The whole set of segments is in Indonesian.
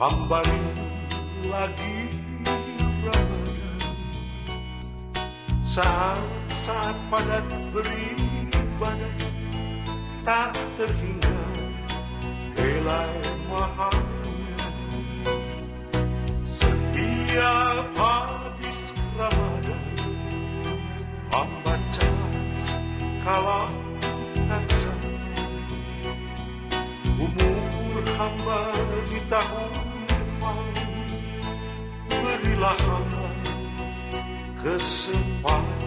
hamba lagi Ramadan Saat-saat padat beribadah Tak terhingga helai mahamnya Setiap habis Ramadan Hamba cas kalau tak Umur hamba di tahun berilah hamba kesempatan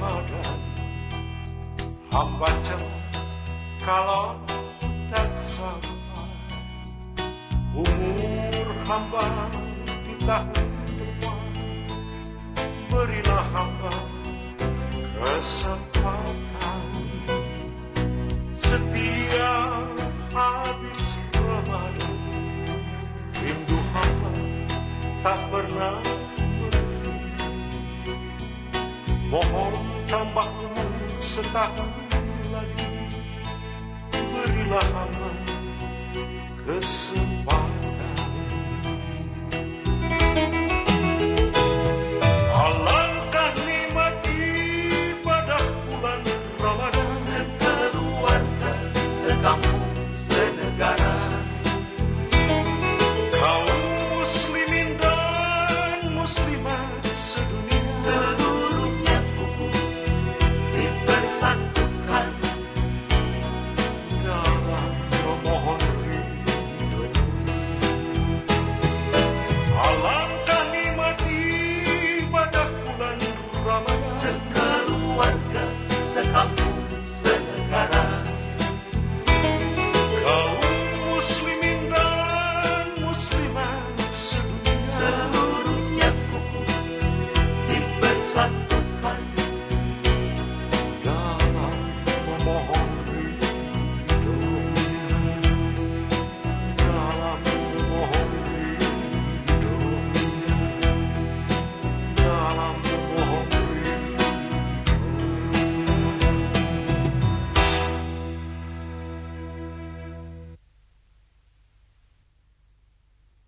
makan Hamba cemas kalau tak sama Umur hamba di tahun tua. Berilah hamba kesempatan. Setiap habis Ramadan Rindu hamba tak pernah pergi Mohon nambahmu setahun lagi. Berilah aman kesempatan Oh.